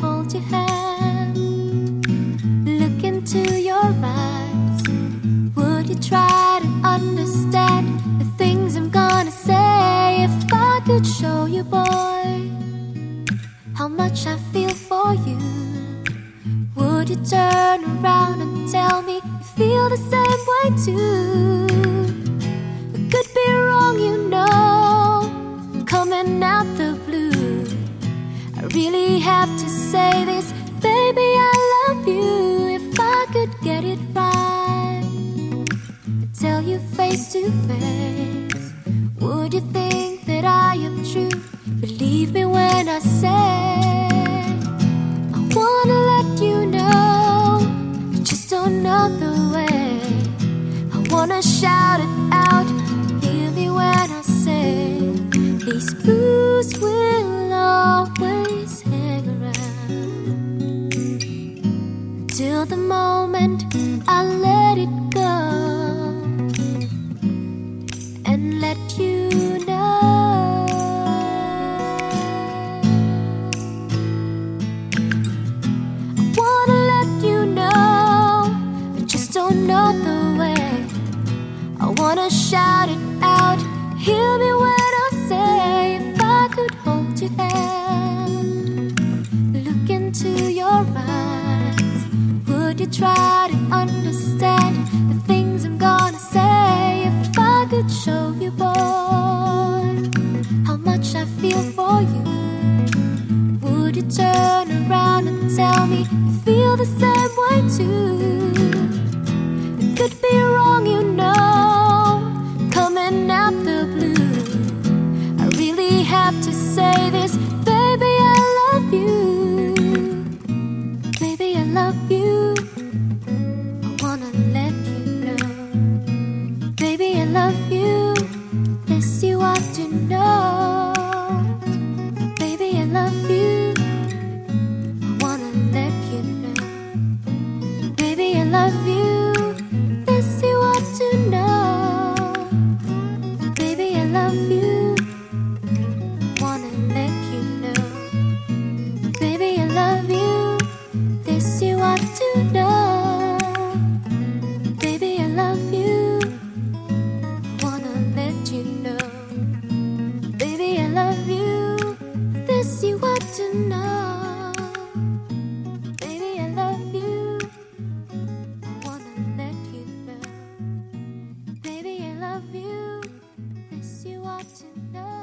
hold your hand. Look into your eyes. Would you try to understand the things I'm gonna say if I could show you, boy, how much I feel for you? Would you turn around and tell me you feel the same way too? Really have to say this, baby, I love you. If I could get it right, tell you face to face. Would you think that I am true? Believe me when I say, the moment I let it try to understand the things I'm gonna say? If I could show you, boy, how much I feel for you. Would you turn around and tell me you feel the same way too? It could be wrong, you know, coming out the blue. I really have to say this, love you. This you to know. Baby, I love you. Wanna let you know. Baby, I love you. This you to know. Baby, I love you. Wanna let you know. Baby, I love you. This you want to know. to know.